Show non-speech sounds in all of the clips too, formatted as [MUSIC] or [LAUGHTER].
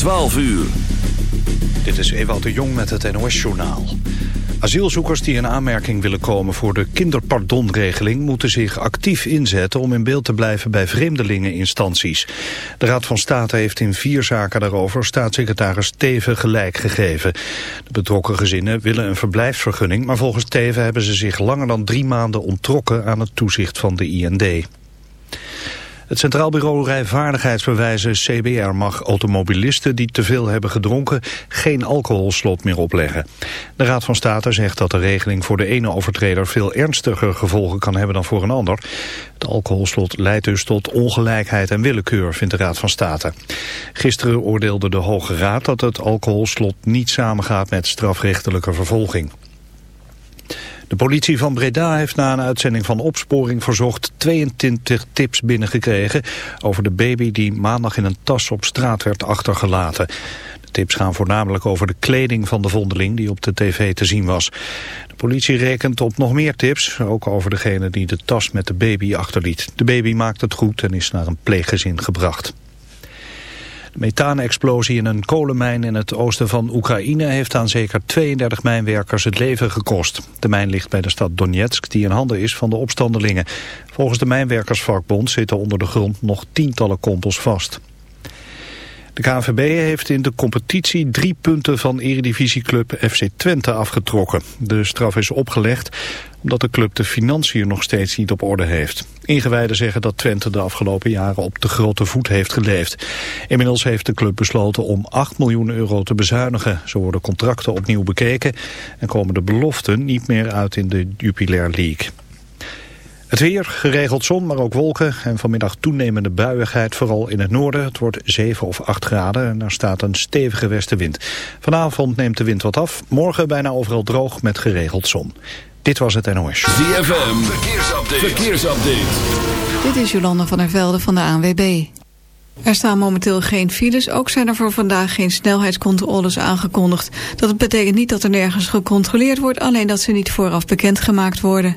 12 uur. Dit is Ewout de Jong met het NOS-journaal. Asielzoekers die in aanmerking willen komen voor de kinderpardonregeling... moeten zich actief inzetten om in beeld te blijven bij vreemdelingeninstanties. De Raad van State heeft in vier zaken daarover staatssecretaris Teven gelijk gegeven. De betrokken gezinnen willen een verblijfsvergunning... maar volgens Teven hebben ze zich langer dan drie maanden onttrokken aan het toezicht van de IND. Het Centraal Bureau Rijvaardigheidsbewijzen CBR mag automobilisten die te veel hebben gedronken geen alcoholslot meer opleggen. De Raad van State zegt dat de regeling voor de ene overtreder veel ernstiger gevolgen kan hebben dan voor een ander. Het alcoholslot leidt dus tot ongelijkheid en willekeur, vindt de Raad van State. Gisteren oordeelde de Hoge Raad dat het alcoholslot niet samengaat met strafrechtelijke vervolging. De politie van Breda heeft na een uitzending van opsporing verzocht 22 tips binnengekregen over de baby die maandag in een tas op straat werd achtergelaten. De tips gaan voornamelijk over de kleding van de vondeling die op de tv te zien was. De politie rekent op nog meer tips, ook over degene die de tas met de baby achterliet. De baby maakt het goed en is naar een pleeggezin gebracht. De methaanexplosie in een kolenmijn in het oosten van Oekraïne heeft aan zeker 32 mijnwerkers het leven gekost. De mijn ligt bij de stad Donetsk die in handen is van de opstandelingen. Volgens de mijnwerkersvakbond zitten onder de grond nog tientallen kompels vast. De KNVB heeft in de competitie drie punten van eredivisieclub FC Twente afgetrokken. De straf is opgelegd omdat de club de financiën nog steeds niet op orde heeft. Ingewijden zeggen dat Twente de afgelopen jaren op de grote voet heeft geleefd. Inmiddels heeft de club besloten om 8 miljoen euro te bezuinigen. Zo worden contracten opnieuw bekeken en komen de beloften niet meer uit in de Jupiler League. Het weer, geregeld zon, maar ook wolken en vanmiddag toenemende buiigheid, vooral in het noorden. Het wordt 7 of 8 graden en er staat een stevige westenwind. Vanavond neemt de wind wat af, morgen bijna overal droog met geregeld zon. Dit was het NOS. ZFM, verkeersupdate. verkeersupdate. Dit is Jolanda van der Velde van de ANWB. Er staan momenteel geen files, ook zijn er voor vandaag geen snelheidscontroles aangekondigd. Dat betekent niet dat er nergens gecontroleerd wordt, alleen dat ze niet vooraf bekendgemaakt worden.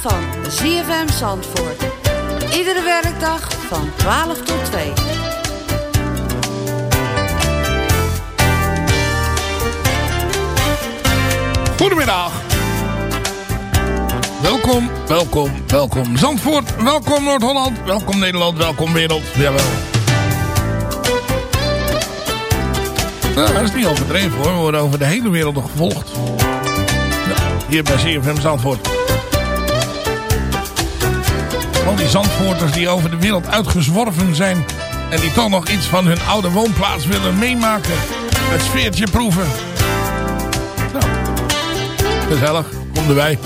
Van ZFM Zandvoort. Iedere werkdag van 12 tot 2. Goedemiddag. Welkom, welkom, welkom Zandvoort, welkom Noord-Holland, welkom Nederland, welkom wereld. Jawel. Nou, dat is niet overdreven hoor, we worden over de hele wereld gevolgd. Hier bij CFM Zandvoort. Al die Zandvoorters die over de wereld uitgezworven zijn... en die toch nog iets van hun oude woonplaats willen meemaken. Het sfeertje proeven. Nou, gezellig. Kom erbij.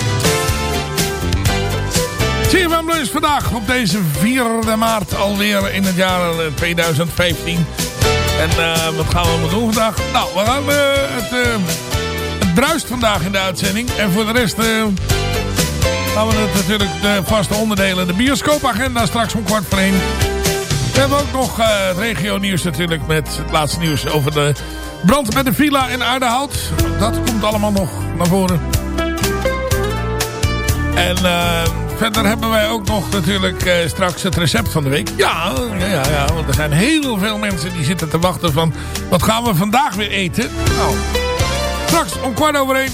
CFM Lunch vandaag op deze 4 maart alweer in het jaar eh, 2015. En eh, wat gaan we doen vandaag? Nou, we gaan eh, het, eh, het bruist vandaag in de uitzending. En voor de rest eh, gaan we het natuurlijk de vaste onderdelen. De bioscoopagenda straks om kwart voor één. We hebben ook nog eh, het regio nieuws natuurlijk met het laatste nieuws over de brand met de villa in Aardehout. Dat komt allemaal nog naar voren. En eh, verder hebben wij ook nog natuurlijk eh, straks het recept van de week. Ja, ja, ja, ja, want er zijn heel veel mensen die zitten te wachten van... wat gaan we vandaag weer eten? Nou, straks om kwart over één.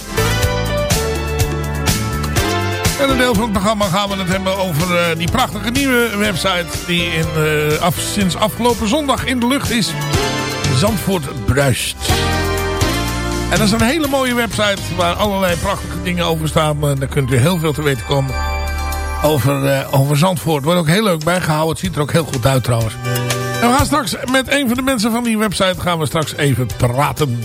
En een deel van het programma gaan we het hebben over eh, die prachtige nieuwe website... die in, eh, af, sinds afgelopen zondag in de lucht is. Zandvoort Bruist. En dat is een hele mooie website waar allerlei prachtige dingen over staan. En daar kunt u heel veel te weten komen over, eh, over Zandvoort. Wordt ook heel leuk bijgehouden. Het ziet er ook heel goed uit trouwens. En we gaan straks met een van de mensen van die website gaan we straks even praten.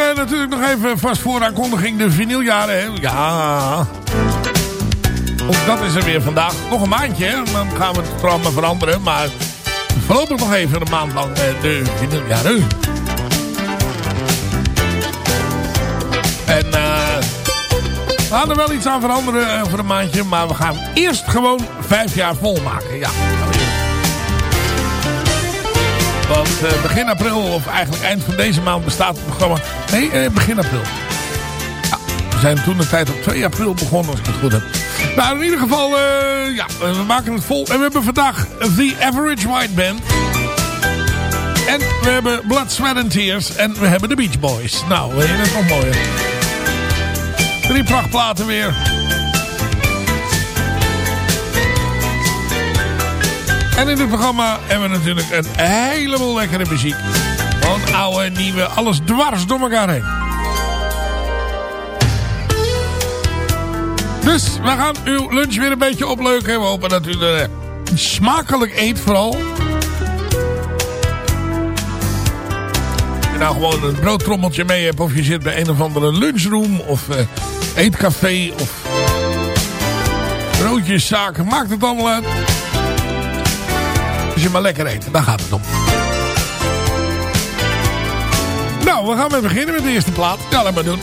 Eh, natuurlijk nog even vast vooraankondiging de vinyljaren. Hè? Ja, ook dat is er weer vandaag. Nog een maandje, hè? dan gaan we het programma veranderen. Maar voorlopig nog even een maand lang eh, de vinyljaren. En eh, we gaan er wel iets aan veranderen voor een maandje. Maar we gaan eerst gewoon vijf jaar volmaken. Ja. Want eh, begin april, of eigenlijk eind van deze maand bestaat het programma. Nee, eh, begin april. Ja, we zijn toen de tijd op 2 april begonnen, als ik het goed heb. Nou, in ieder geval, eh, ja, we maken het vol. En we hebben vandaag The Average White Band. En we hebben Blood, Sweat and Tears. En we hebben de Beach Boys. Nou, dat is nog mooier. Drie prachtplaten weer. En in het programma hebben we natuurlijk een heleboel lekkere muziek. Gewoon oude, nieuwe, alles dwars door elkaar heen. Dus we gaan uw lunch weer een beetje opleuken. We hopen dat u er eh, smakelijk eet vooral. Nou gewoon een broodtrommeltje mee hebt. Of je zit bij een of andere lunchroom. Of eh, eetcafé. Of broodjeszaken. Maakt het allemaal uit. Als je maar lekker eet. Daar gaat het om. Nou, we gaan weer beginnen met de eerste plaat. Ja, laat maar doen.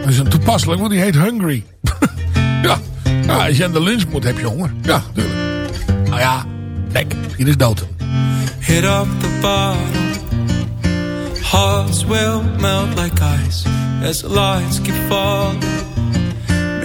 Dat is een toepasselijk, want die heet Hungry. [LAUGHS] ja. ja, als je aan de lunch moet, heb je honger. Ja, natuurlijk. Nou ja, kijk, hier is dood. Hit up the bottom. Hearts will melt like ice as the lights keep falling.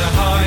a hive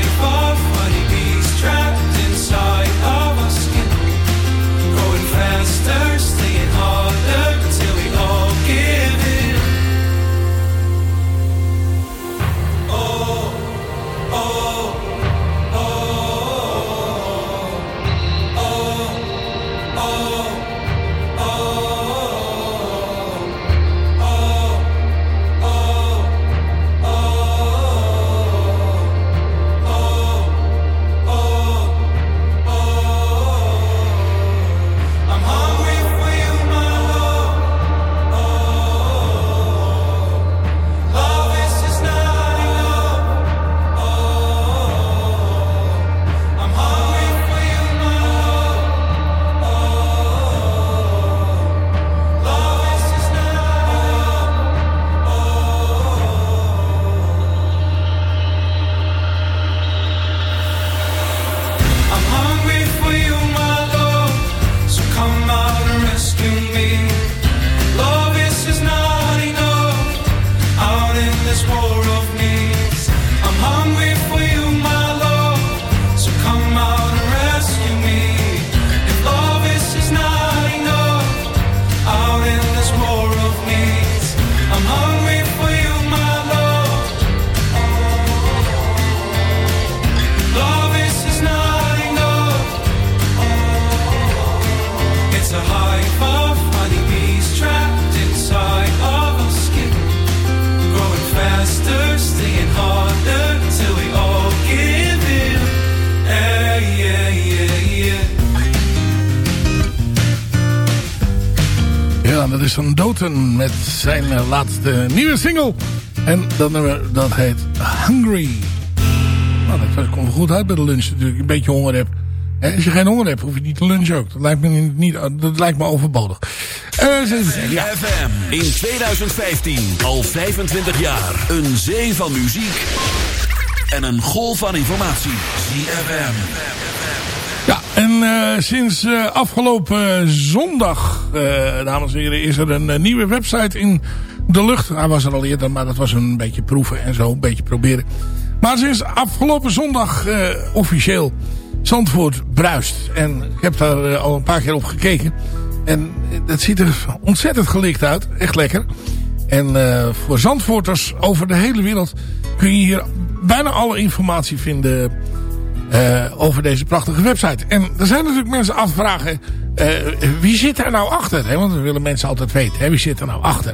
met zijn eh, laatste nieuwe single. En dat nummer, dat heet Hungry. Nou, dat komt goed uit bij de lunch natuurlijk. Een beetje honger hebt. Hè, als je geen honger hebt, hoef je niet te lunchen ook. Dat lijkt me, niet, dat lijkt me overbodig. Eh, kijken, ja. FM in 2015 al 25 jaar. Een zee van muziek en een golf van informatie. ZFM. Ja, en eh, sinds eh, afgelopen zondag, eh, dames en heren, is er een nieuwe website in de lucht. Hij was er al eerder, maar dat was een beetje proeven en zo, een beetje proberen. Maar sinds afgelopen zondag officieel Zandvoort bruist. En ik heb daar al een paar keer op gekeken. En dat ziet er ontzettend gelicht uit. Echt lekker. En voor Zandvoorters over de hele wereld kun je hier bijna alle informatie vinden eh, over deze prachtige website. En er zijn natuurlijk mensen afvragen, eh, wie zit er nou achter? Hè? Want we willen mensen altijd weten, hè? wie zit er nou achter?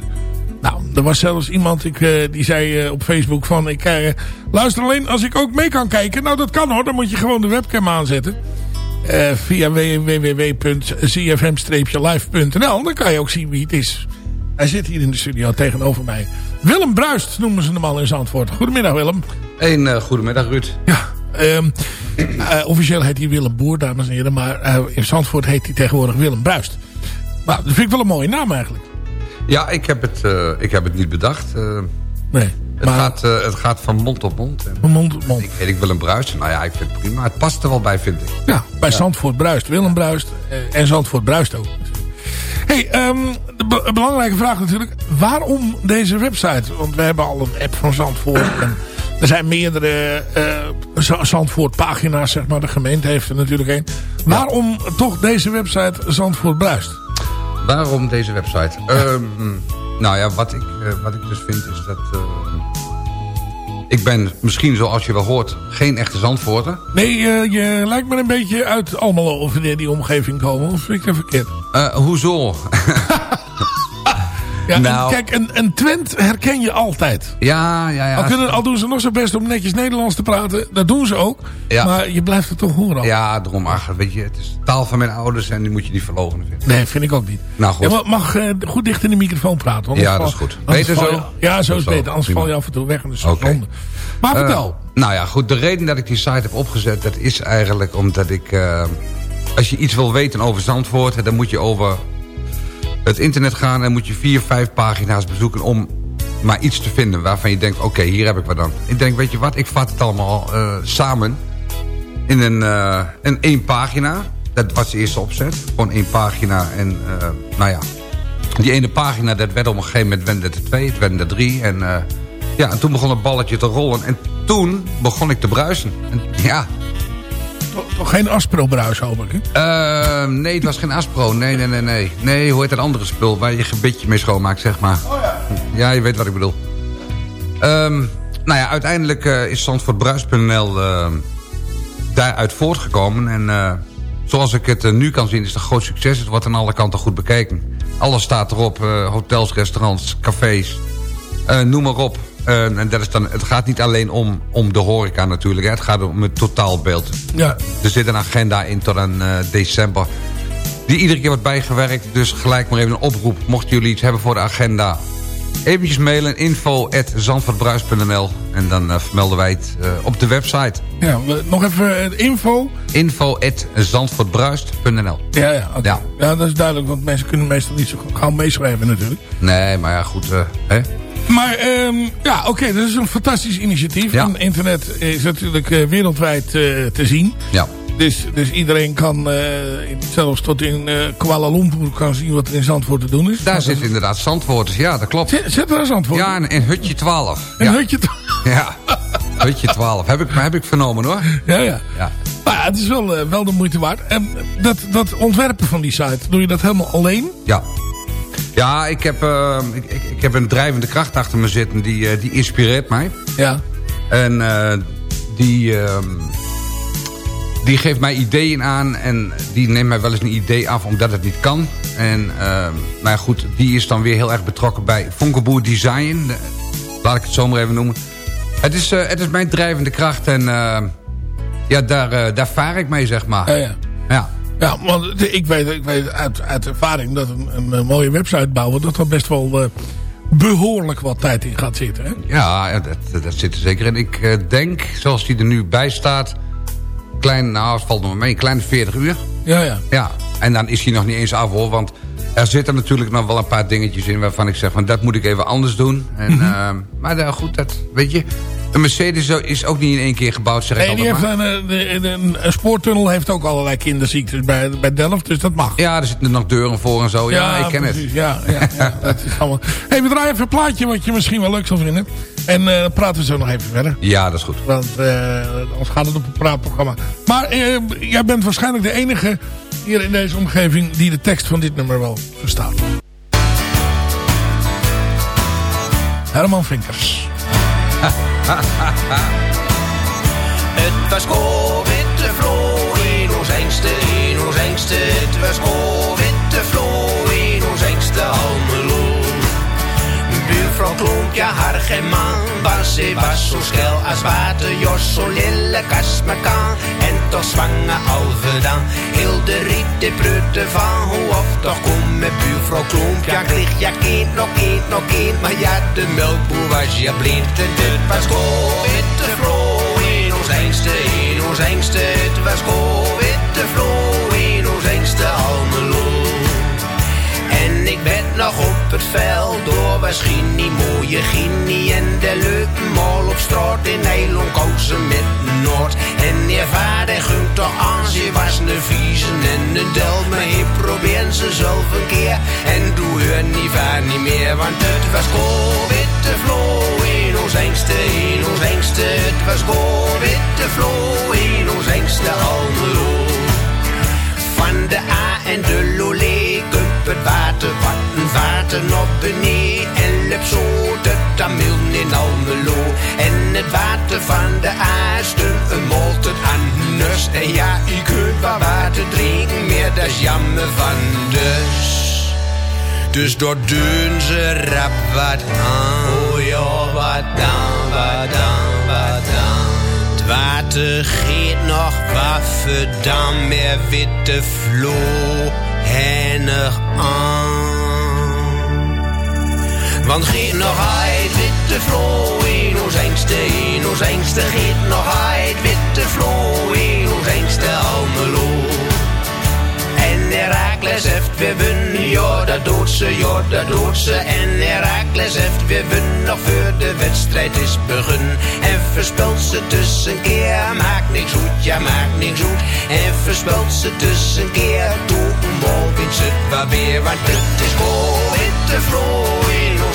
Nou, er was zelfs iemand ik, eh, die zei op Facebook van... ik luister alleen als ik ook mee kan kijken. Nou, dat kan hoor. Dan moet je gewoon de webcam aanzetten. Via www.cfm-live.nl. Dan kan je ook zien wie het is. Hij zit hier in de studio tegenover mij. Willem Bruist noemen ze hem al in Zandvoort. Goedemiddag Willem. Een uh, goedemiddag Ruud. Ja, ehm, eh, officieel heet hij Willem Boer, dames en heren. Maar eh, in Zandvoort heet hij tegenwoordig Willem Bruist. Nou, dat vind ik wel een mooie naam eigenlijk. Ja, ik heb het, eh, ik heb het niet bedacht. Nee, het, maar gaat, het gaat van mond tot mond. Van mond tot mond. ik weet, ik wil een bruisen. Nou ja, ik vind het prima. Het past er wel bij, vind ik. Ja, bij Zandvoort Bruist. Willem Bruist. en Zandvoort Bruist ook. hey, ehm, de be- belangrijke vraag natuurlijk. Waarom deze website? Want we hebben al een app van Zandvoort. En er zijn meerdere uh, Zandvoort pagina's, zeg maar. De gemeente heeft er natuurlijk een. Waarom toch deze website Zandvoort Bruist? Waarom deze website? Ehm, nou ja, wat ik, eh, wat ik dus vind is dat... eh, ik ben misschien, zoals je wel hoort, geen echte Zandvoorter. Nee, eh, je lijkt me een beetje uit Almelo of in die omgeving komen. Of vind ik dat verkeerd? Eh, hoezo? [LAUGHS] Ja, en Nou. kijk, een, een Twent herken je altijd. ja, ja, ja. Al, kunnen, al doen ze nog zo best om netjes Nederlands te praten. Dat doen ze ook. Ja. Maar je blijft het toch horen. Ja, daarom, ach, weet je, het is de taal van mijn ouders en die moet je niet verlogen vinden. Nee, vind ik ook niet. Nou, goed. Je mag, mag, eh, goed dicht in de microfoon praten. want Ja, dat is goed. Beter zo? je- ja, zo is beter. Anders prima. val je af en toe weg in de. Maar Eh, vertel. nou ja, goed. De reden dat ik die site heb opgezet... dat is eigenlijk omdat ik... eh, als je iets wil weten over Zandvoort... dan moet je over het internet gaan... en moet je vier, vijf pagina's bezoeken... om maar iets te vinden waarvan je denkt... oké, hier heb ik wat dan. Ik denk, weet je wat, ik vat het allemaal eh, samen... in een, in één pagina. Dat was de eerste opzet. Gewoon één pagina. En eh, nou ja, die ene pagina, dat werd op een gegeven moment werd het er twee, het werden er drie. En, ja, en toen begon het balletje te rollen. En toen begon ik te bruisen. En, ja, Toch, geen Aspro-bruis, hoop ik. Hè? eh, nee, het was geen Aspro. Nee, nee, nee, nee. Nee, hoe heet dat andere spul waar je je gebitje mee schoonmaakt, zeg maar. Oh ja. Ja, je weet wat ik bedoel. Ehm, nou ja, uiteindelijk eh, is Zandvoortbruis.nl eh, daaruit voortgekomen. En eh, zoals ik het eh, nu kan zien is het een groot succes. Het wordt aan alle kanten goed bekeken. Alles staat erop. hotels, restaurants, cafés. noem maar op. Eh, en dat is dan, het gaat niet alleen om, om de horeca natuurlijk. Hè. Het gaat om het totaalbeeld. Ja. Er zit een agenda in tot aan eh, december. Die iedere keer wordt bijgewerkt. Dus gelijk maar even een oproep. Mochten jullie iets hebben voor de agenda. Eventjes mailen info.zandvoortbruis.nl En dan eh, vermelden wij het op de website. ja we- nog even info. info.zandvoortbruis.nl Ja, ja. Ja. ja, dat is duidelijk. Want mensen kunnen meestal niet zo gauw meeschrijven natuurlijk. Nee, maar ja, goed. hè? Maar ehm, ja, oké, dat is een fantastisch initiatief. Ja. En internet is natuurlijk eh, wereldwijd eh, te zien. Ja. Dus, dus iedereen kan, eh, in- zelfs tot in Kuala Lumpur, kan zien wat er in Zandvoort te doen is. Daar zit inderdaad Zandvoorters. Ja, dat klopt. Zit, zit er een Zandvoort? Ja, in, in Hutje 12. Een ja. hutje te- [LAUGHS] Ja, Hutje 12. Heb ik, heb ik vernomen hoor. Ja, ja. Ja. Maar ja, het is wel, wel de moeite waard. En dat, dat ontwerpen van die site, doe je dat helemaal alleen? Ja. Ja, ik heb, eh, ik, ik, ik heb een drijvende kracht achter me zitten. Die, eh, die inspireert mij. Ja. En eh, die, ehm, die geeft mij ideeën aan. En die neemt mij wel eens een idee af omdat het niet kan. En ehm, nou goed, die is dan weer heel erg betrokken bij Vonkenboer Design. De- laat ik het zo maar even noemen. Het is, het is mijn drijvende kracht. En eh, ja, daar, daar vaar ik mee, zeg maar. Ja, ja. Ja. Ja, want ik weet, ik weet uit, uit ervaring dat een, een, een mooie website bouwen... dat er best wel eh, behoorlijk wat tijd in gaat zitten. Hè? Ja, dat, dat zit er zeker in. Ik eh, denk, zoals die er nu bij staat... Klein, nou, het valt nog mee, een kleine 40 uur. Ja, ja. Ja, en dan is hij nog niet eens af hoor, want er zitten natuurlijk nog wel een paar dingetjes in... waarvan ik zeg van, dat moet ik even anders doen. En, Mhm. eh, maar uh, goed, dat, weet je... Een Mercedes is ook niet in één keer gebouwd, zeg ik Nee, die heeft maar. een, een, een, spoortunnel heeft ook allerlei kinderziektes bij, bij Delft, dus dat mag. Ja, er zitten nog deuren voor en zo. Ja, ik ken precies. het. Ja, ja, ja, [LAUGHS] dat is allemaal... hey, we draaien even een plaatje wat je misschien wel leuk zal vinden. En dan praten we zo nog even verder. Ja, dat is goed. Want eh, anders gaat het op een praatprogramma. Maar eh, jij bent waarschijnlijk de enige hier in deze omgeving... die de tekst van dit nummer wel verstaat. Herman Vinkers. [LAUGHS] [LAUGHS] Het was witte vlo in ons engste, in ons engste. Het was witte vlo in ons engste. Man, was zo schel als water. Jos zo lille kast me kan, en toch. Heel de riet, de prutte van, hoe of toch kom met buurvrouw Kloompje. Ja, kreeg ja kind, nog kind, nog kind, maar ja, de melkboer was ja blind. En het was witte vlo in ons engste, in ons engste. Het was witte vlo in ons engste Almelo. Op het veld door was mooie Ginny en de leuke mol op straat in Nederland kozen met Noord. En je vader gunt toch aan, ze was een viezen en een del, maar probeer ze zelf een keer. En doe hun niet vaar niet meer, want het was witte vlo in ons engste, in ons engste. Het was witte vlo in ons engste Almelo. Van de A en de Lolé op en lep zo de Tamil in Almelo. En het water van de A stond een molt het anders. En ja, ik kunt wel water drinken, meer dat is jammer van dus. Dus door doen ze rap wat aan. Oh ja, wat dan, wat dan, wat dan. Het water geeft nog waffen, dan meer witte vlo hennig aan. Want geet nog uit witte vlo in ons engste, in ons engste. Geet nog uit witte vlo in ons engste Almelo. En Herakles heeft weer wun, ja dat doet ze, ja dat doet ze. En Herakles heeft weer wun, nog voor de wedstrijd is begun. En verspelt ze tussenkeer, maakt niks goed, ja maakt niks goed. En verspelt ze tussenkeer, toe een bal ze weer. Want het is goal, witte vlo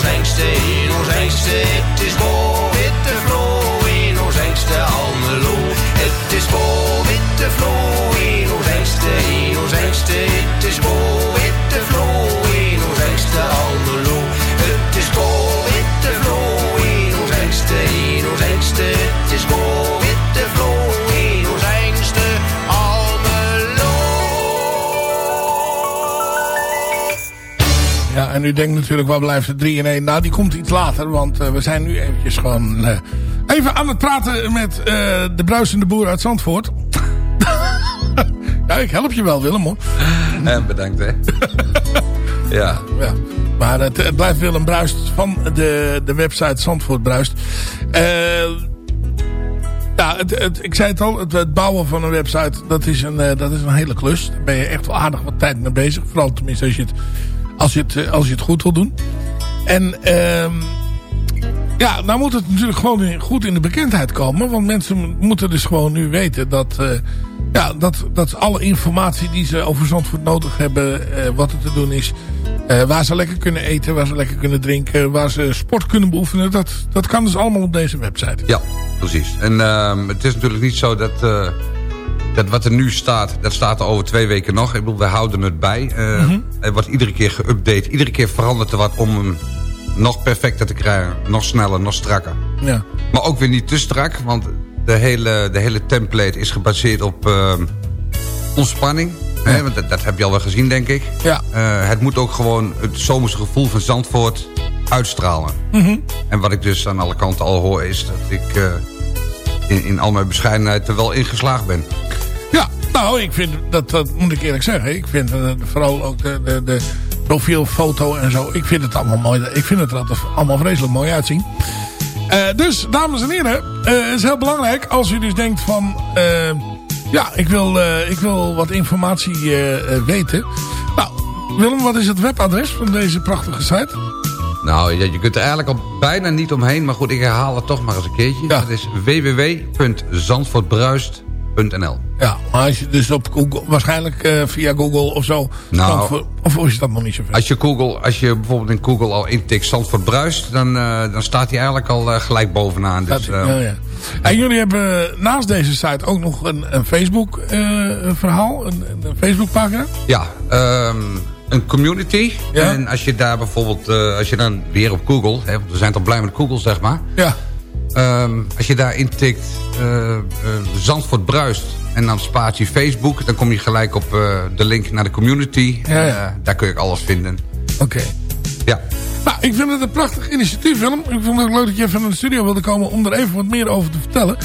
engste, in ons engste. Het is witte vlo in ons engste Almelo. Het is witte vlo in ons engste, in ons engste. Het is witte vlo in ons engste Almelo. Het is witte vlo in ons engste, in ons engste. Ja, en u denkt natuurlijk, waar blijft de 3 in 1? Nou, die komt iets later, want eh, we zijn nu eventjes gewoon... eh, even aan het praten met eh, de bruisende boer uit Zandvoort. [LAUGHS] ja, ik help je wel, Willem, hoor. [LAUGHS] En bedankt, hè. [LAUGHS] ja. Ja. Maar het, het blijft Willem Bruist van de, de website Zandvoort Bruist. Ja, het, het, ik zei het al, het, bouwen van een website, dat is een, dat is een hele klus. Daar ben je echt wel aardig wat tijd mee bezig. Vooral tenminste als je het, als je het, eh, als je het goed wil doen. En ehm ja, nou moet het natuurlijk gewoon goed in de bekendheid komen. Want mensen moeten dus gewoon nu weten dat, eh, ja, dat, dat alle informatie die ze over Zandvoort nodig hebben, eh, wat er te doen is, waar ze lekker kunnen eten, waar ze lekker kunnen drinken, waar ze sport kunnen beoefenen, dat, dat kan dus allemaal op deze website. Ja, precies. En ehm, het is natuurlijk niet zo dat, dat wat er nu staat, dat staat er over twee weken nog. Ik bedoel, wij houden het bij. Eh, Mhm. Er wordt iedere keer geüpdate. Iedere keer verandert er wat om hem nog perfecter te krijgen. Nog sneller, nog strakker. Ja. Maar ook weer niet te strak, want de hele, de hele template is gebaseerd op ehm, ontspanning. Hè, want dat, dat heb je al wel gezien, denk ik. Ja. Eh, het moet ook gewoon het zomerse gevoel van Zandvoort uitstralen. Mhm. En wat ik dus aan alle kanten al hoor is dat ik eh, in, in al mijn bescheidenheid er wel in geslaagd ben. Ja, nou, ik vind, dat, dat moet ik eerlijk zeggen. Ik vind eh, vooral ook de, de, profielfoto en zo. Ik vind het allemaal mooi. Ik vind het er allemaal vreselijk mooi uitzien. Eh, dus, dames en heren. eh, het is heel belangrijk als u dus denkt van... ja, ik wil, ik wil wat informatie weten. Nou, Willem, wat is het webadres van deze prachtige site? Nou, je, je kunt er eigenlijk al bijna niet omheen. Maar goed, ik herhaal het toch maar eens een keertje. Dat is www.zandvoortbruist.nl Ja, maar als je dus op Google, waarschijnlijk eh, via Google of zo. Nou, of is dat nog niet zoveel? Als je, Google, als je bijvoorbeeld in Google al intikt Zandvoort Bruist... dan, eh, dan staat hij eigenlijk al eh, gelijk bovenaan. Dus, ja, ja. En jullie hebben naast deze site ook nog een, een Facebook verhaal, een, een Facebook pagina. Ja, ehm, een community. En als je daar bijvoorbeeld, eh, als je dan weer op Google... Hè, want we zijn toch blij met Google, zeg maar. Ja. Ehm, als je daar intikt eh, Zandvoort Bruist en dan spatie Facebook... dan kom je gelijk op de link naar de community. Ja, ja. Daar kun je alles vinden. Oké. Ja. Nou, ik vind het een prachtig initiatief, Willem. Ik vond het ook leuk dat je even naar de studio wilde komen om er even wat meer over te vertellen.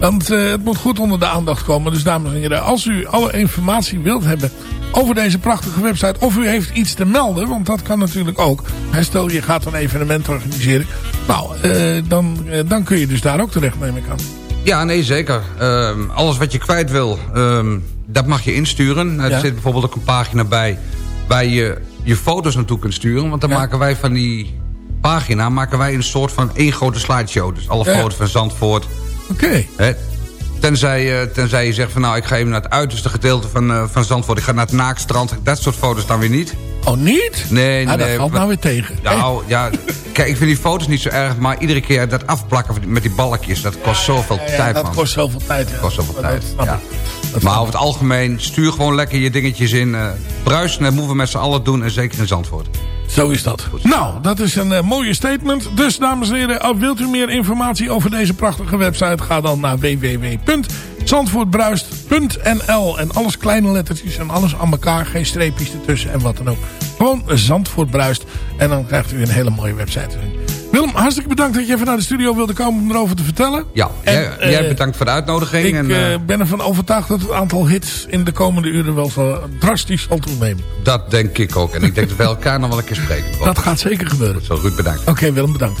Want eh, het moet goed onder de aandacht komen. Dus dames en heren, als u alle informatie wilt hebben over deze prachtige website... of u heeft iets te melden, want dat kan natuurlijk ook. Stel, je gaat een evenement organiseren. Nou, eh, dan, eh, dan kun je dus daar ook terecht, neem ik aan. Ja, nee, zeker. Ehm, alles wat je kwijt wil, ehm, dat mag je insturen. Er Ja. zit bijvoorbeeld ook een pagina bij... waar je je foto's naartoe kunt sturen. Want dan Ja. maken wij van die pagina maken wij een soort van één grote slideshow. Dus alle Ja. foto's van Zandvoort. Oké. Tenzij, eh, tenzij je zegt van nou, ik ga even naar het uiterste gedeelte van, eh, van Zandvoort. Ik ga naar het naakstrand. Dat soort foto's dan weer niet. Oh, niet? Nee, nee, Ah, dat nee. valt nou weer tegen. Nou, ja, kijk, ik vind die foto's niet zo erg. Maar iedere keer dat afplakken met die balkjes, dat kost zoveel Ja, ja, tijd, dat man. kost zoveel tijd. Ja. kost zoveel Dat tijd, ja. Maar over het algemeen, stuur gewoon lekker je dingetjes in. eh bruisen, dat moeten we met z'n allen doen. En zeker in Zandvoort. Zo is dat. Nou, dat is een eh, mooie statement. Dus, dames en heren, uh, wilt u meer informatie over deze prachtige website? Ga dan naar www.zandvoortbruist.nl En alles kleine lettertjes en alles aan elkaar. Geen streepjes ertussen en wat dan ook. Gewoon Zandvoort Bruist. En dan krijgt u een hele mooie website. te zien. Willem, hartstikke bedankt dat je even naar de studio wilde komen om erover te vertellen. Ja, En, jij, eh, bedankt voor de uitnodiging. Ik en, eh, ben ervan overtuigd dat het aantal hits in de komende uren wel zal, drastisch zal toenemen. dat denk ik ook. En ik denk dat wij elkaar nog wel een keer spreken. Dat gaat zeker gebeuren. Zo, Ruud, bedankt. Oké, Willem, bedankt.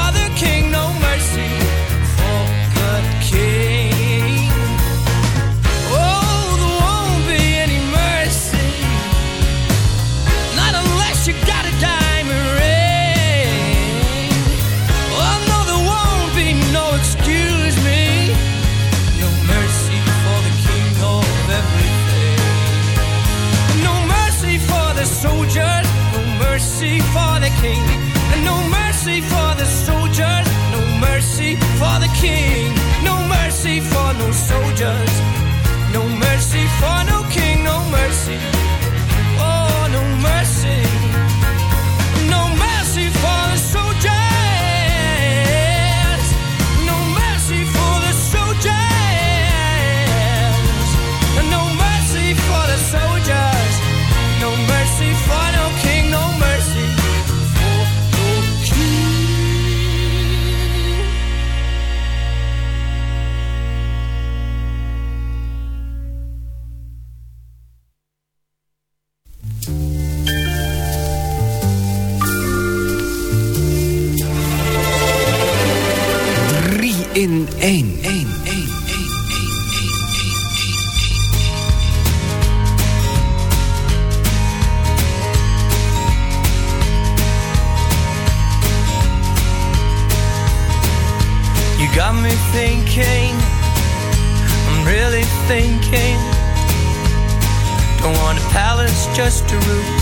palace, just a roof.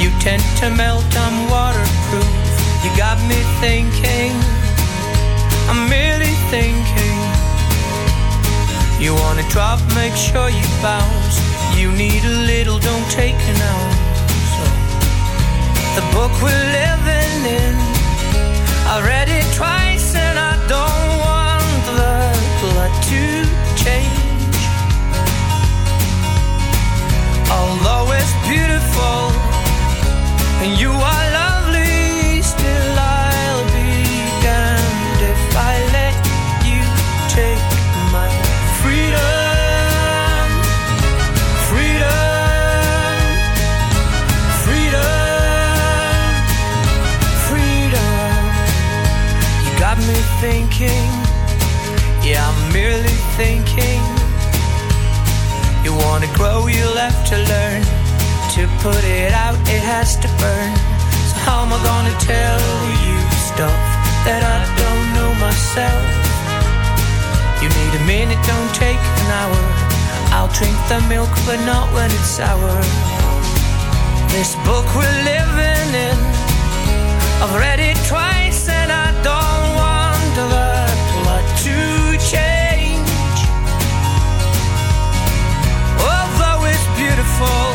You tend to melt, I'm waterproof. You got me thinking, I'm really thinking. You wanna drop, make sure you bounce. You need a little, don't take an ounce. So, the book we're living in, I read it twice and I don't want the plot to change. Although beautiful and you are lovely, still I'll be damned if I let you take my freedom. Freedom. Freedom. Freedom. You got me thinking, yeah, I'm merely thinking. You wanna grow, you'll have to learn. Put it out, it has to burn. So how am I gonna tell you stuff that I don't know myself? You need a minute, don't take an hour. I'll drink the milk, but not when it's sour. This book we're living in, I've read it twice and I don't want the plot to change. Although it's beautiful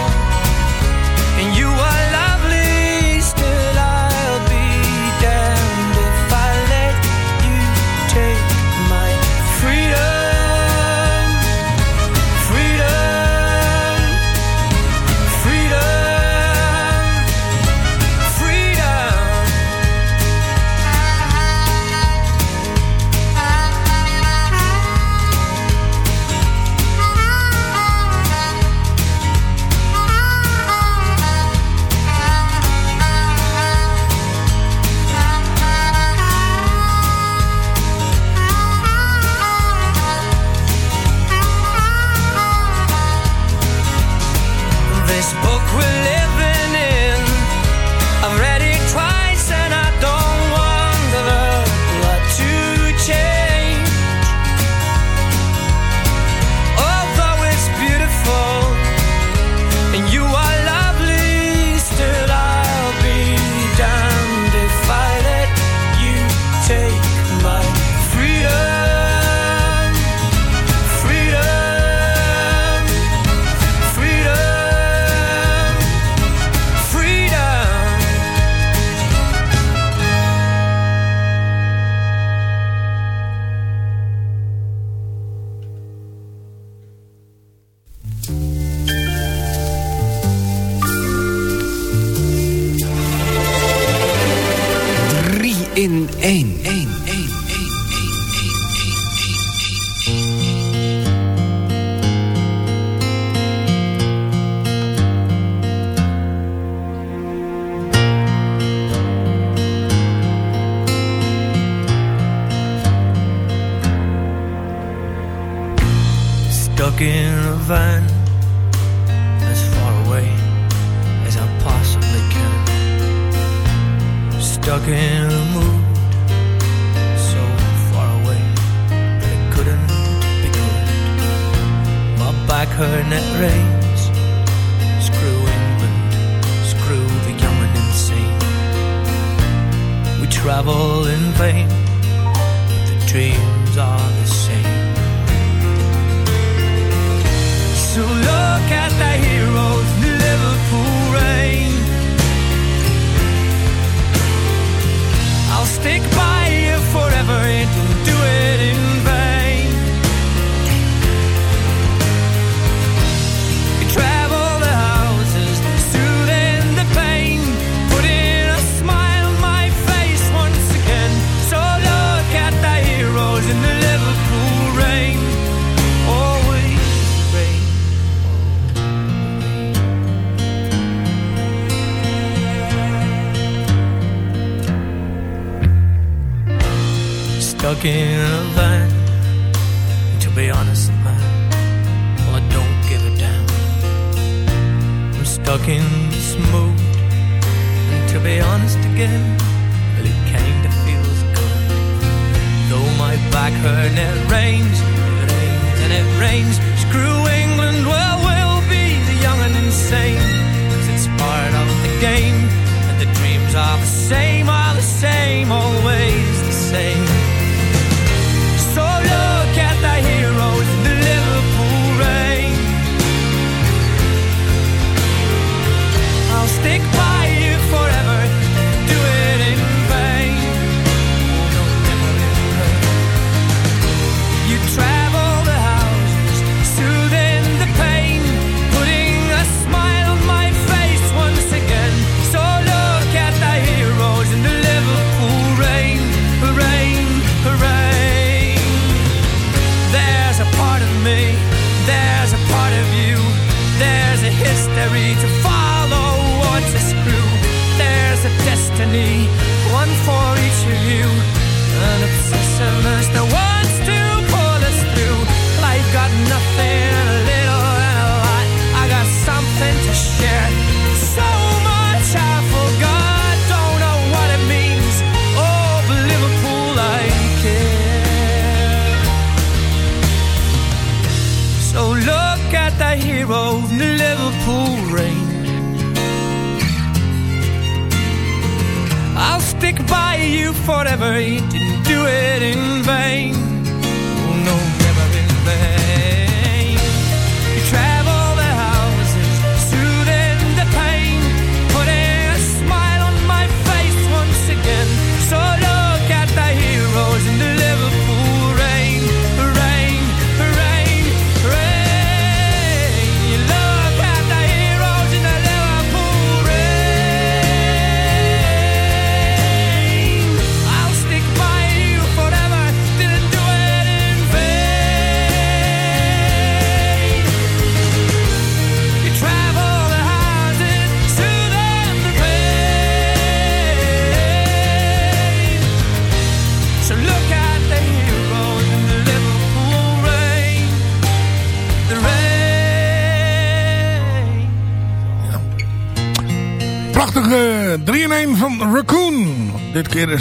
lane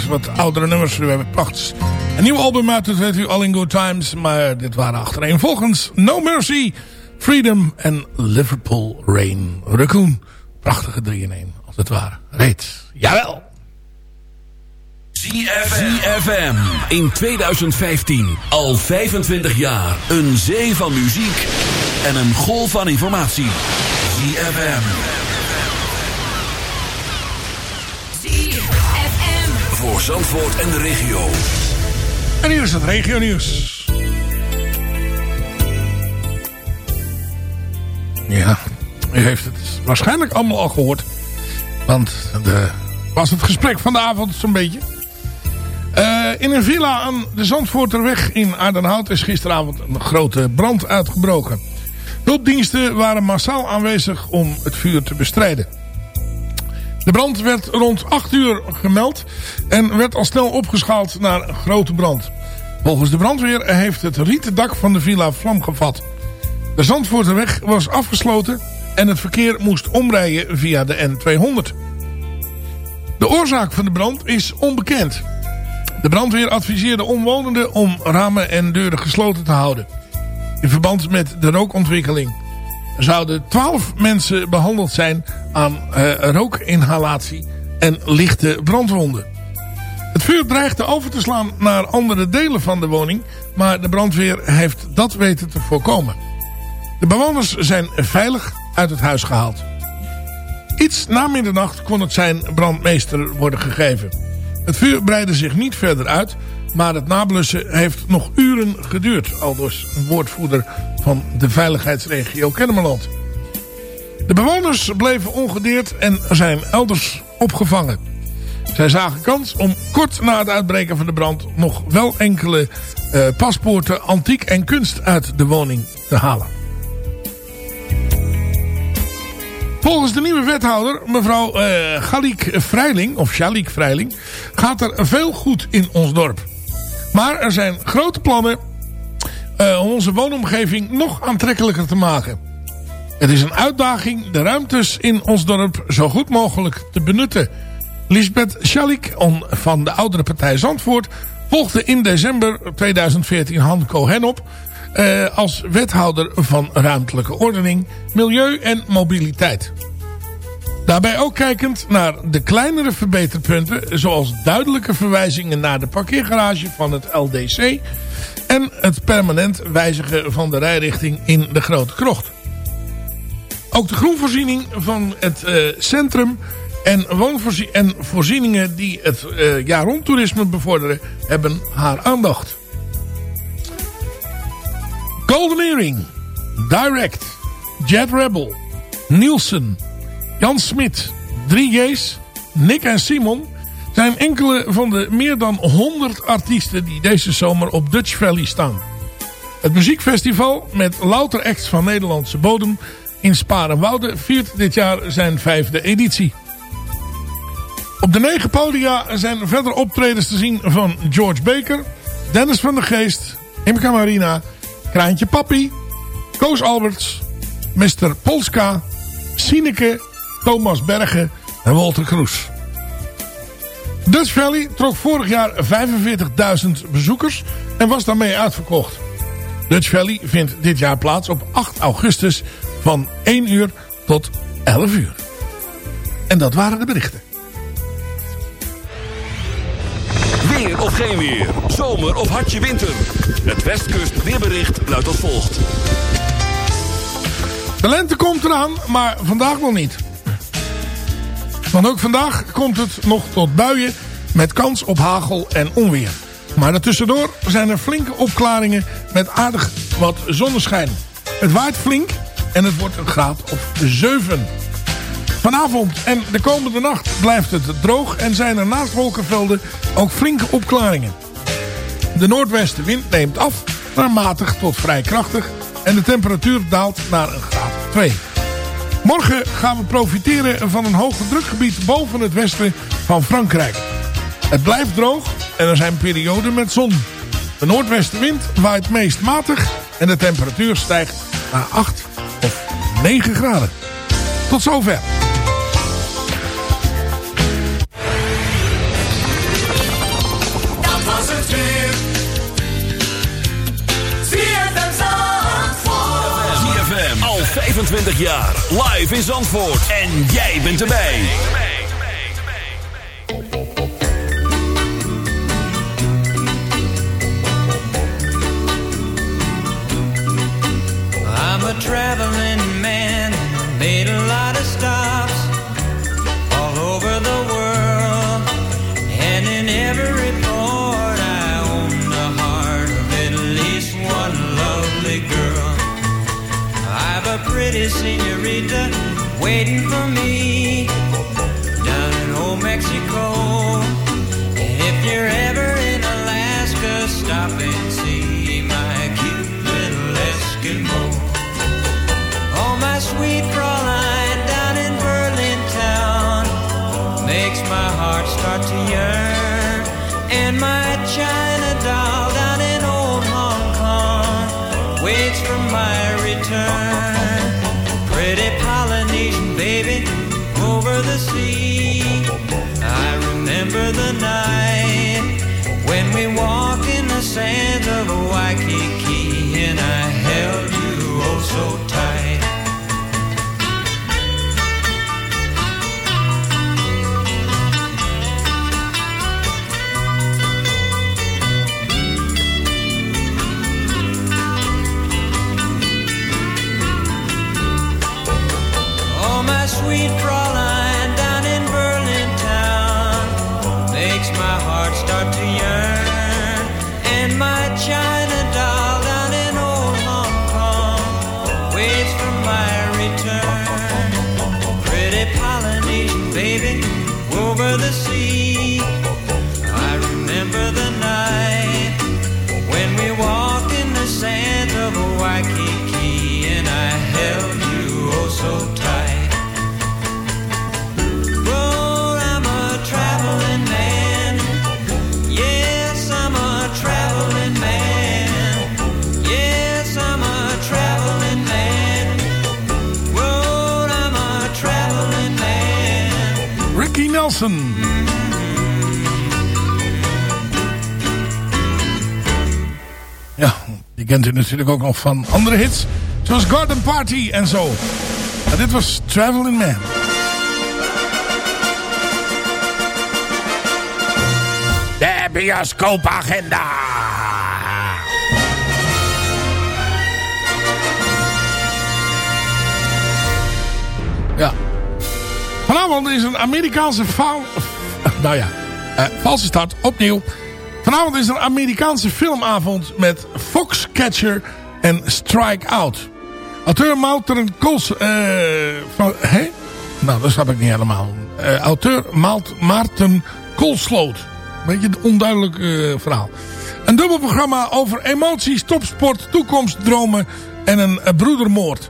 Wat oudere nummers. We hebben prachtig. Een nieuw album uit, dat weet u, All in Good Times. Maar dit waren achtereen. Volgens No Mercy, Freedom en Liverpool Rain. Raccoon. Prachtige 3-in-1, als het ware. Reeds. Jawel. ZFM in 2015. Al 25 jaar. Een zee van muziek en een golf van informatie. ZFM. Voor Zandvoort en de regio. En hier is het regio nieuws. Ja, u heeft het waarschijnlijk allemaal al gehoord. Want de, was het gesprek van de avond zo'n beetje. Eh, in een villa aan de Zandvoorterweg in Aardenhout is gisteravond een grote brand uitgebroken. Hulpdiensten waren massaal aanwezig om het vuur te bestrijden. De brand werd rond 8 uur gemeld en werd al snel opgeschaald naar grote brand. Volgens de brandweer heeft het rieten dak van de villa vlam gevat. De Zandvoorterweg was afgesloten en het verkeer moest omrijden via de N200. De oorzaak van de brand is onbekend. De brandweer adviseerde omwonenden om ramen en deuren gesloten te houden. In verband met de rookontwikkeling. Zouden 12 mensen behandeld zijn aan eh, rookinhalatie en lichte brandwonden. Het vuur dreigde over te slaan naar andere delen van de woning, maar de brandweer heeft dat weten te voorkomen. De bewoners zijn veilig uit het huis gehaald. Iets na middernacht kon het zijn brandmeester worden gegeven. Het vuur breidde zich niet verder uit, maar het nablussen heeft nog uren geduurd. Aldus een woordvoerder van de veiligheidsregio Kennemerland. De bewoners bleven ongedeerd en zijn elders opgevangen. Zij zagen kans om kort na het uitbreken van de brand nog wel enkele eh, paspoorten antiek en kunst uit de woning te halen. Volgens de nieuwe wethouder, mevrouw eh Galik Vrijling, of Shalik Vrijling, gaat er veel goed in ons dorp. Maar er zijn grote plannen uh, onze woonomgeving nog aantrekkelijker te maken. Het is een uitdaging de ruimtes in ons dorp zo goed mogelijk te benutten. Lisbeth Schalik van de oudere partij Zandvoort volgde in december 2014 Han Cohen op... Uh, als wethouder van ruimtelijke ordening, milieu en mobiliteit. Daarbij ook kijkend naar de kleinere verbeterpunten... zoals duidelijke verwijzingen naar de parkeergarage van het LDC... en het permanent wijzigen van de rijrichting in de Grote Krocht. Ook de groenvoorziening van het uh, centrum en, woonvoorzieningen en voorzieningen die het uh, jaar rond toerisme bevorderen... hebben haar aandacht. Golden Earring, Direct, Jet Rebel, Nielsen... Jan Smit, 3J's, Nick en Simon zijn enkele van de meer dan 100 artiesten die deze zomer op Dutch Valley staan. Het muziekfestival met louter acts van Nederlandse bodem in Sparenwoude viert dit jaar zijn vijfde editie. Op de negen podia zijn verder optredens te zien van George Baker, Dennis van der Geest, Imka Marina, Kraantje Papi, Koos Alberts, Mr. Polska, Sineke Thomas Bergen en Walter Kroes. Dutch Valley trok vorig jaar 45.000 bezoekers en was daarmee uitverkocht. Dutch Valley vindt dit jaar plaats op 8 augustus van 1 uur tot 11 uur. En dat waren de berichten. Weer of geen weer, zomer of hartje winter. Het Westkust weerbericht luidt als volgt. De lente komt eraan, maar vandaag nog niet. Want ook vandaag komt het nog tot buien met kans op hagel en onweer. Maar daartussendoor zijn er flinke opklaringen met aardig wat zonneschijn. Het waait flink en het wordt een graad of 7. Vanavond en de komende nacht blijft het droog en zijn er naast wolkenvelden ook flinke opklaringen. De noordwestenwind neemt af naar matig tot vrij krachtig en de temperatuur daalt naar een graad of 2. Morgen gaan we profiteren van een hoge drukgebied boven het westen van Frankrijk. Het blijft droog en er zijn perioden met zon. De noordwestenwind waait meest matig en de temperatuur stijgt naar 8 of 9 graden. Tot zover. 25 jaar live in Zandvoort en jij bent erbij. I'm a traveling senorita waiting for me down in old Mexico. And if you're ever in Alaska, stop and see kent u natuurlijk ook nog van andere hits. Zoals Garden Party en zo. En dit was Traveling Man. De bioscoopagenda. Ja. Vanavond is een Amerikaanse faal... [LAUGHS] Nou ja, uh, valse start. Opnieuw. Vanavond is een Amerikaanse filmavond met Foxcatcher en Strike Out. Auteur Maarten. Uh, van, hè? Nou, dat snap ik niet helemaal. Uh, auteur Maarten Koolsloot. Beetje een onduidelijk uh, verhaal. Een dubbel programma over emoties, topsport, toekomst, dromen en een broedermoord.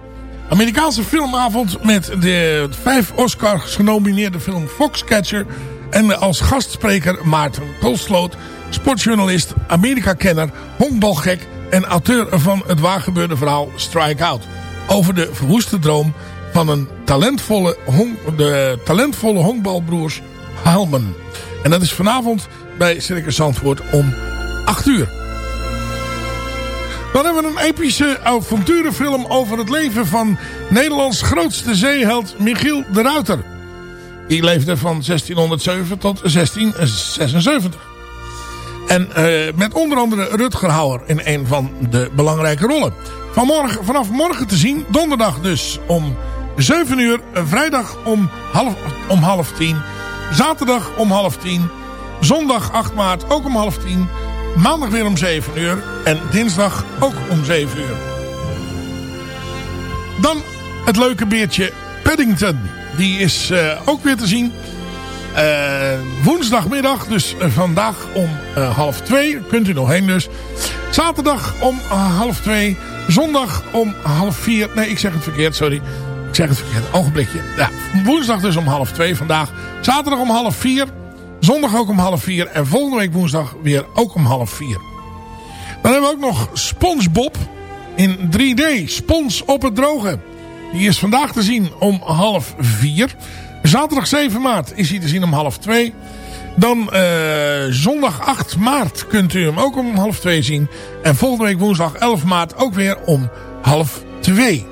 Amerikaanse filmavond met de vijf Oscars genomineerde film Foxcatcher. En als gastspreker Maarten Koolsloot, sportjournalist, Amerika-kenner, honkbalgek en auteur van het waargebeurde verhaal Strike Out. Over de verwoeste droom van een talentvolle, hon de talentvolle honkbalbroers Halmen. En dat is vanavond bij Circus Zandvoort om 8 uur. Dan hebben we een epische avonturenfilm over het leven van Nederlands grootste zeeheld Michiel de Ruiter. Die leefde van 1607 tot 1676. En uh, met onder andere Rutger Hauer in een van de belangrijke rollen. Vanmorgen, vanaf morgen te zien, donderdag dus om 7 uur, vrijdag om half, om half 10, zaterdag om half 10, zondag 8 maart ook om half 10, maandag weer om 7 uur en dinsdag ook om 7 uur. Dan het leuke beertje Paddington. Die is uh, ook weer te zien. Uh, woensdagmiddag, dus uh, vandaag om uh, half twee. Kunt u nog heen dus. Zaterdag om half twee. Zondag om half vier. Nee, ik zeg het verkeerd, sorry. Ik zeg het verkeerd, ogenblikje. Ja, woensdag dus om half twee vandaag. Zaterdag om half vier. Zondag ook om half vier. En volgende week woensdag weer ook om half vier. Dan hebben we ook nog Spongebob in 3D. Spons op het droge. Die is vandaag te zien om half vier. Zaterdag 7 maart is hij te zien om half 2. Dan uh, zondag 8 maart kunt u hem ook om half 2 zien. En volgende week woensdag 11 maart ook weer om half 2.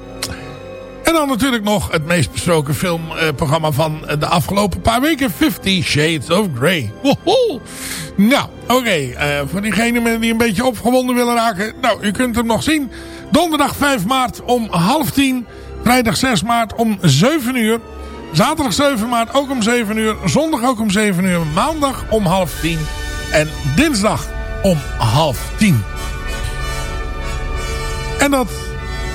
En dan natuurlijk nog het meest besproken filmprogramma uh, van de afgelopen paar weken. Fifty Shades of Grey. Woehoe. Nou, oké. Okay, uh, voor diegenen die een beetje opgewonden willen raken. Nou, u kunt hem nog zien. Donderdag 5 maart om half 10. Vrijdag 6 maart om 7 uur. Zaterdag 7 maart ook om 7 uur. Zondag ook om 7 uur. Maandag om half 10. En dinsdag om half 10. En dat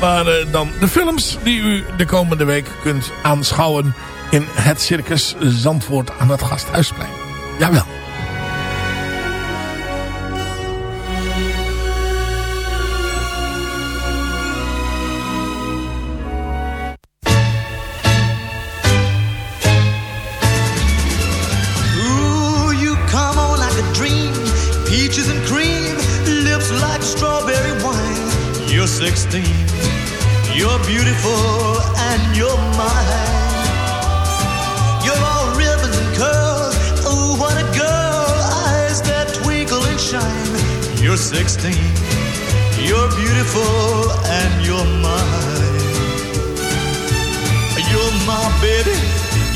waren dan de films die u de komende week kunt aanschouwen in het Circus Zandvoort aan het Gasthuisplein. Jawel.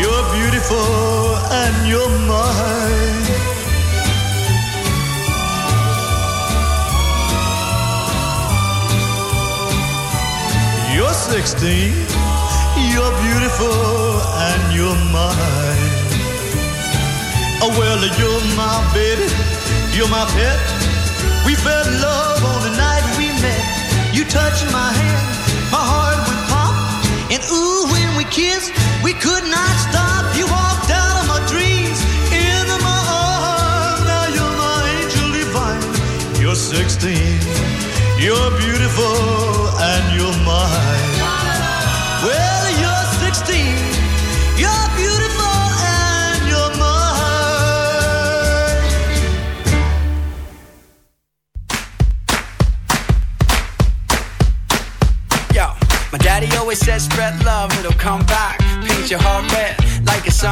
you're beautiful, and you're mine. You're 16, you're beautiful, and you're mine. Oh, well, you're my baby, you're my pet. We fell in love on the night we met. You touched my hand, my heart went pop. And ooh, Kiss, We could not stop. You walked out of my dreams into my arms. Now you're my angel divine. You're 16. You're beautiful and you're mine. Well, you're 16. You're beautiful and you're mine. Yo, my daddy always says spread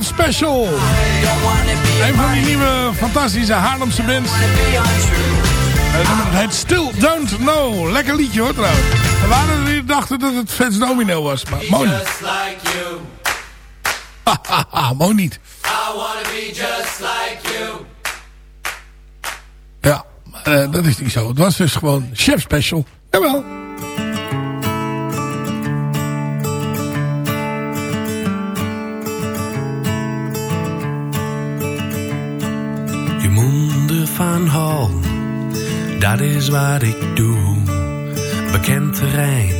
Chef Special. Een van die nieuwe fantastische Haarlemse bands. Het heet Still Don't Know. Lekker liedje hoor trouwens. Er waren er die dachten dat het Fats Domino was. Maar mooi niet. Just like you. Hahaha, [LAUGHS] mooi niet. I wanna be just like you. Ja, eh, dat is niet zo. Het was dus gewoon Chef Special. Jawel. Hal, dat is wat ik doe. Bekend terrein,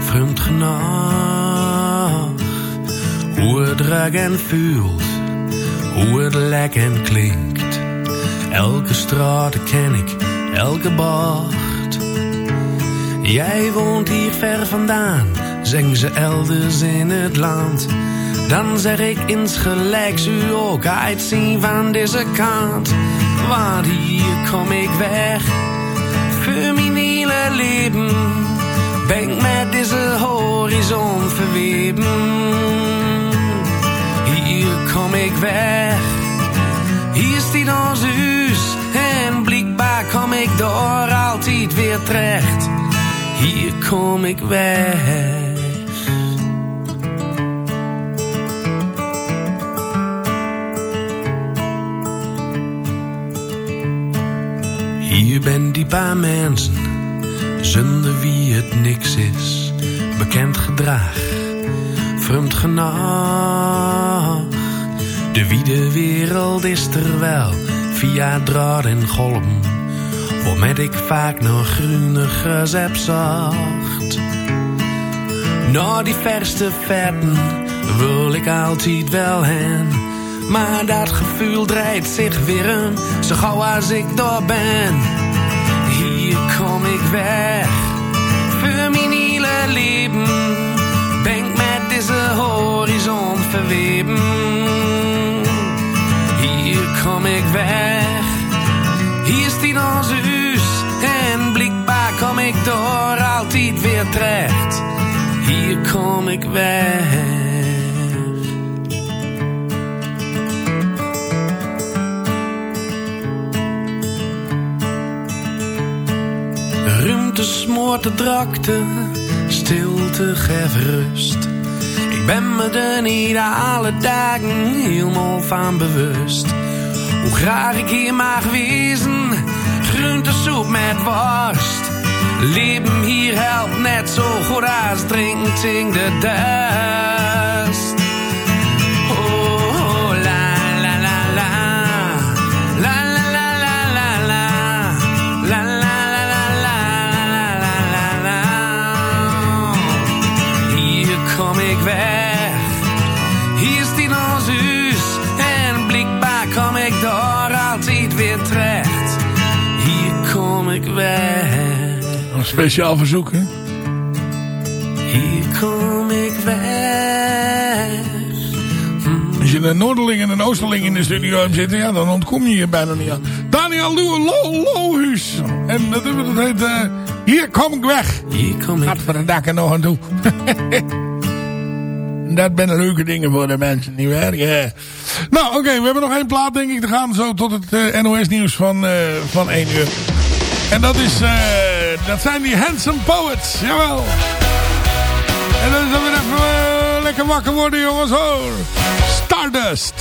vreemd genoeg. Hoe het ruikt en voelt, hoe het lijkt en klinkt. Elke straat ken ik, elke bocht. Jij woont hier ver vandaan, zeggen ze elders in het land. Dan zeg ik insgelijks u ook uitzien van deze kant. Want hier kom ik weg, hele leven. Ben ik met deze horizon verweven. Hier kom ik weg, hier staat ons huis. En blijkbaar kom ik door altijd weer terecht. Hier kom ik weg. Hier ben die paar mensen, zonder wie het niks is. Bekend gedrag, vreemd genoeg. De wiede wereld is er wel, via draad en golm, waarmee ik vaak nog groenige heb zacht. Naar die verste vetten wil ik altijd wel heen. Maar dat gevoel draait zich weer om, zo gauw als ik daar ben ik weg für leven ben Leben. Denk deze horizon Horizont verweben. Hier kom ik weg, hier ist die huis. En blikbaar kom ik door, altijd weer terecht. Hier kom ik weg. De drakte, stilte geeft rust. Ik ben me er niet alle dagen helemaal van bewust. Hoe graag ik hier mag wezen, groentesoep met worst. Leven hier helpt net zo goed als drinken de dust. Kom ik weg. Hier is die ons huis. En blikbaar kom ik door altijd weer terecht. Hier kom ik weg. Een speciaal verzoek, hè? Hier kom ik weg. Als je een Noorderling en een Oosterling in de studio hebt zitten, ja, dan ontkom je hier bijna niet aan. Daniel Lohuus. En dat, dat heet, eh, Hier kom ik weg. Hier kom ik Gaat voor een dak en nog aan toe. [LAUGHS] dat zijn leuke dingen voor de mensen, nietwaar? Ja. Nou, oké, we hebben nog één plaat, denk ik, te gaan. Zo tot het eh, NOS nieuws van, eh, van 1 uur. En dat is, eh, dat zijn die Handsome Poets, jawel. En dan is weer even lekker wakker worden, jongens, hoor. Stardust.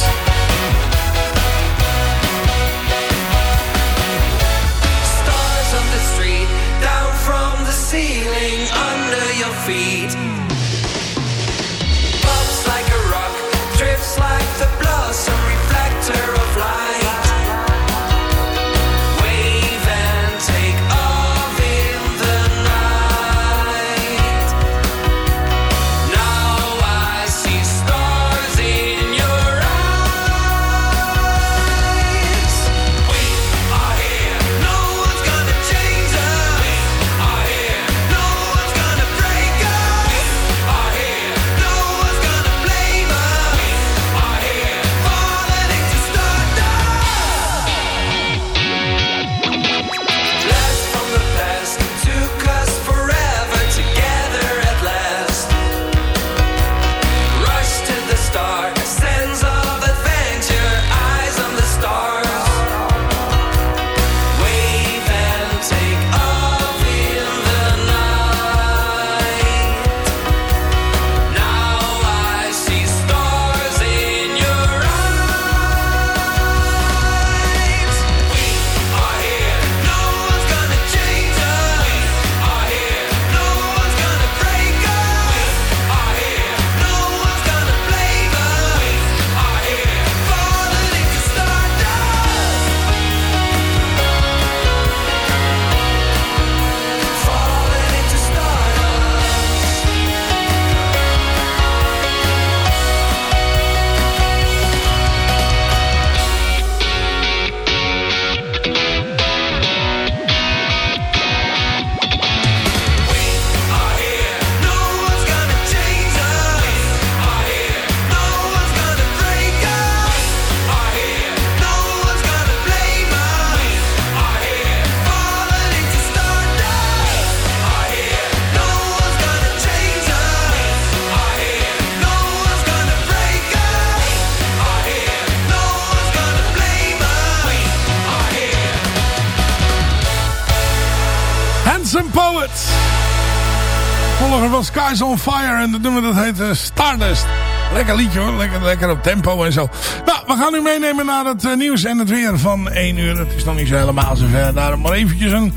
On Fire. En dat nummer dat heet eh, Stardust. Lekker liedje hoor. Lekker, lekker op tempo en zo. Nou, we gaan u meenemen naar het eh, nieuws en het weer van 1 uur. Het is nog niet zo helemaal zover. Daarom maar eventjes een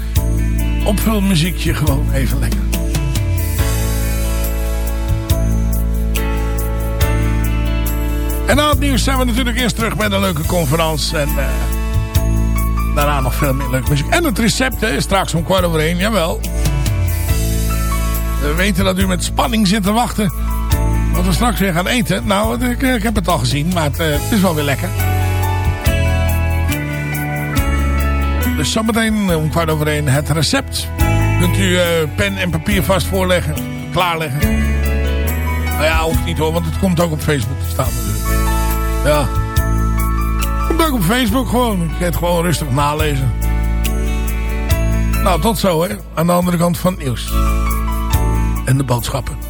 opvulmuziekje. Gewoon even lekker. En na het nieuws zijn we natuurlijk eerst terug met een leuke conferentie. En eh, Daarna nog veel meer leuke muziek. En het recept, hè, straks om kwart over één, jawel. We weten dat u met spanning zit te wachten. Wat we straks weer gaan eten. Nou, ik, ik heb het al gezien, maar het, eh, het is wel weer lekker. Dus zometeen om kwart over één het recept. Kunt u eh, pen en papier vast voorleggen, klaarleggen. Nou ja, hoeft niet hoor, want het komt ook op Facebook te staan. natuurlijk. Ja. Komt ook op Facebook gewoon. Ik kan het gewoon rustig nalezen. Nou, tot zo hè. Aan de andere kant van het nieuws. En de boodschappen.